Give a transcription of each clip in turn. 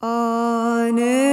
Anne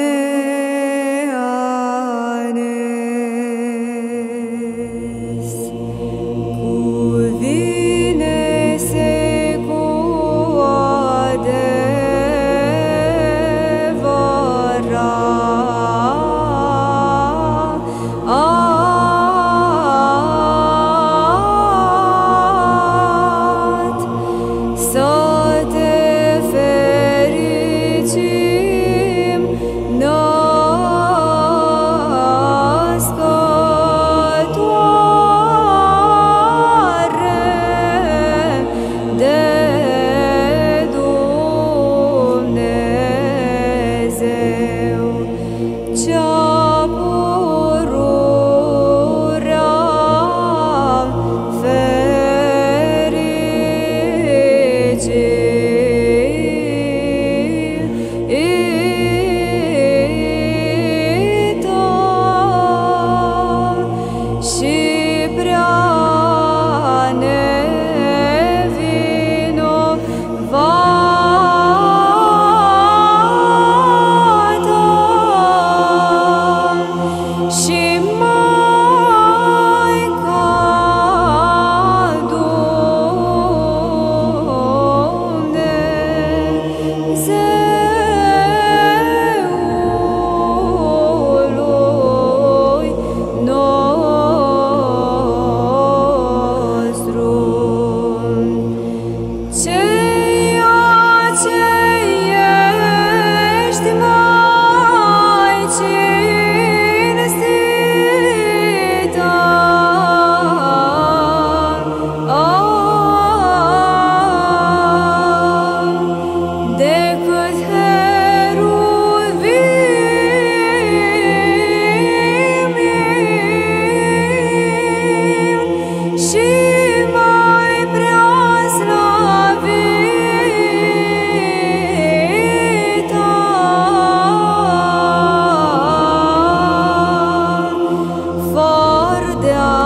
때